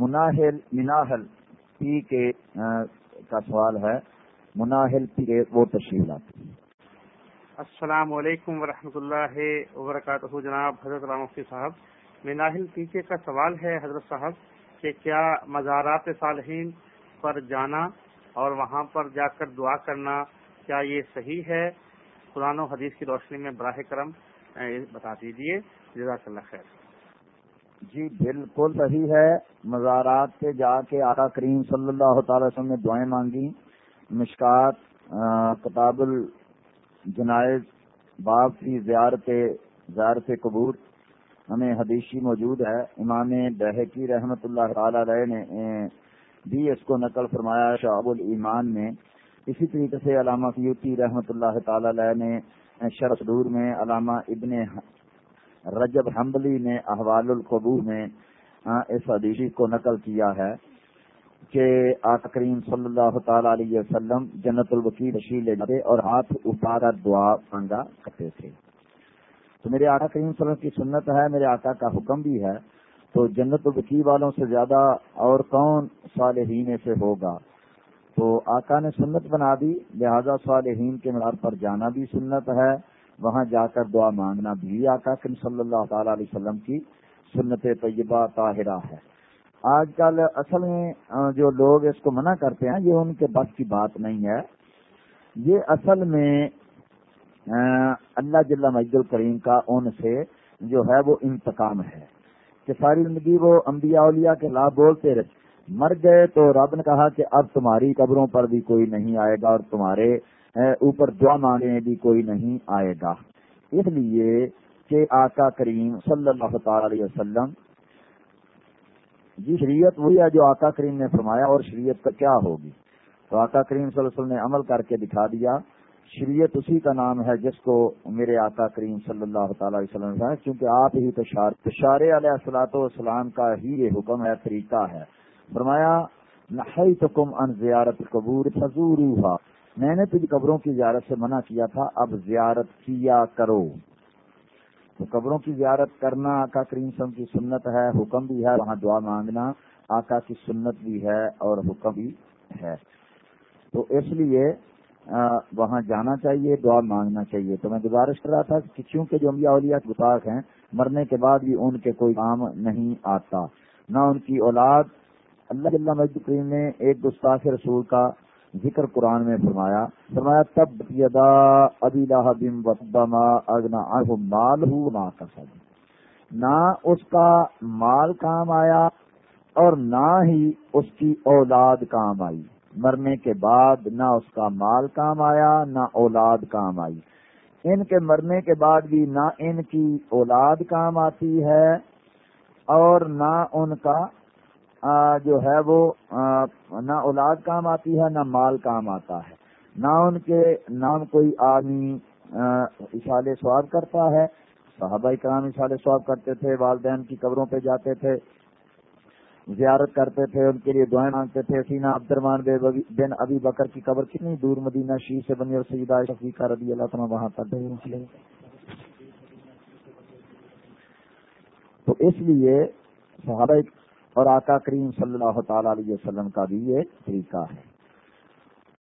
مناہل مناہل پی کے کا سوال ہے۔ مناہل پی کے وہ تشریف لاتے السلام علیکم ورحمۃ اللہ وبرکاتہ، جناب حضرت رام مفتی صاحب۔ مناہل پی کے کا سوال ہے، حضرت صاحب، کہ کیا مزارات صالحین پر جانا اور وہاں پر جا کر دعا کرنا کیا یہ صحیح ہے؟ قرآن و حدیث کی روشنی میں براہ کرم بتا دیجیے جزاک اللہ خیر۔ جی بالکل صحیح ہے۔ مزارات سے جا کے آقا کریم صلی اللہ تعالی وسلم نے دعائیں مانگی۔ مشکات کتاب الجنائز، باب کی زیارت زیارت قبور، ہمیں حدیثی موجود ہے۔ امام بحقی رحمت اللہ تعالی علیہ نے بھی اس کو نقل فرمایا شعب الایمان میں۔ اسی طریقے سے علامہ فیوتی رحمت اللہ تعالی علیہ نے شرصدور میں علامہ ابن رجب حمبلی نے احوال القبور میں اس حدیثی کو نقل کیا ہے کہ آقا کریم صلی اللہ تعالی علیہ وسلم جنت الوکی رشی لے جاتے اور ہاتھ اٹھا دعا مانگا کرتے تھے۔ تو میرے آقا کریم صلی اللہ علیہ وسلم کی سنت ہے، میرے آقا کا حکم بھی ہے۔ تو جنت الوکی والوں سے زیادہ اور کون صالحین سے ہوگا؟ تو آقا نے سنت بنا دی، لہذا صالحین کے معیار پر جانا بھی سنت ہے۔ وہاں جا کر دعا مانگنا بھی آقا کریم صلی اللہ تعالی علیہ وسلم کی سنت طیبہ طاہرہ ہے۔ آج کل اصل میں جو لوگ اس کو منع کرتے ہیں، یہ ان کے بس کی بات نہیں ہے۔ یہ اصل میں اللہ جل مجد الکریم کا ان سے جو ہے وہ انتقام ہے کہ ساری زندگی وہ انبیاء اولیاء کے خلاف بولتے رہے۔ مر گئے تو رب نے کہا کہ اب تمہاری قبروں پر بھی کوئی نہیں آئے گا اور تمہارے اوپر دعا مانگنے بھی کوئی نہیں آئے گا۔ اس لیے کہ آقا کریم صلی اللہ تعالی علیہ وسلم جی شریعت وہی ہے جو آقا کریم نے فرمایا اور شریعت کا کیا ہوگی؟ تو آقا کریم صلی اللہ علیہ وسلم نے عمل کر کے دکھا دیا، شریعت اسی کا نام ہے جس کو میرے آقا کریم صلی اللہ تعالی علیہ وسلم ہے کیونکہ آپ ہی تو شار علیہ السلاۃ والسلام کا ہی یہ حکم ہے، طریقہ ہے۔ فرمایا تو کم ان زیارت قبور فضور میں نے تجھ قبروں کی زیارت سے منع کیا تھا، اب زیارت کیا کرو۔ تو قبروں کی زیارت کرنا آقا کریم سم کی سنت ہے، حکم بھی ہے، وہاں دعا مانگنا آقا کی سنت بھی ہے اور حکم بھی ہے۔ تو اس لیے وہاں جانا چاہیے، دعا مانگنا چاہیے۔ تو میں گزارش کر رہا تھا کہ چونکہ جو انبیاء اولیاء گتاخ ہیں، مرنے کے بعد بھی ان کے کوئی کام نہیں آتا، نہ ان کی اولاد۔ اللہ جل مجد کریم نے ایک گستاخ رسول کا ذکر قرآن میں فرمایا فرمایا، تب یدا ابی وبما اگنا مال ہوں نہ نہ اس کا مال کام آیا اور نہ ہی اس کی اولاد کام آئی۔ مرنے کے بعد نہ اس کا مال کام آیا، نہ اولاد کام آئی۔ ان کے مرنے کے بعد بھی نہ ان کی اولاد کام آتی ہے اور نہ ان کا جو ہے وہ نہ اولاد کام آتی ہے، نہ مال کام آتا ہے۔ نہ ان کے نام کوئی آدمی اشال سواب کرتا ہے۔ صحابہ کرام اشال سواب کرتے تھے، والدین کی قبروں پہ جاتے تھے، زیارت کرتے تھے، ان کے لیے دعائیں مانگتے تھے۔ سینا عبدالرمان بن ابی بکر کی قبر کتنی دور مدینہ شیخ سے بنی اور سیدہ شفیقہ رضی اللہ تعالیٰ وہاں پر تو اس لیے صحابہ اور آقا کریم صلی اللہ تعالی علیہ وسلم کا بھی یہ طریقہ ہے۔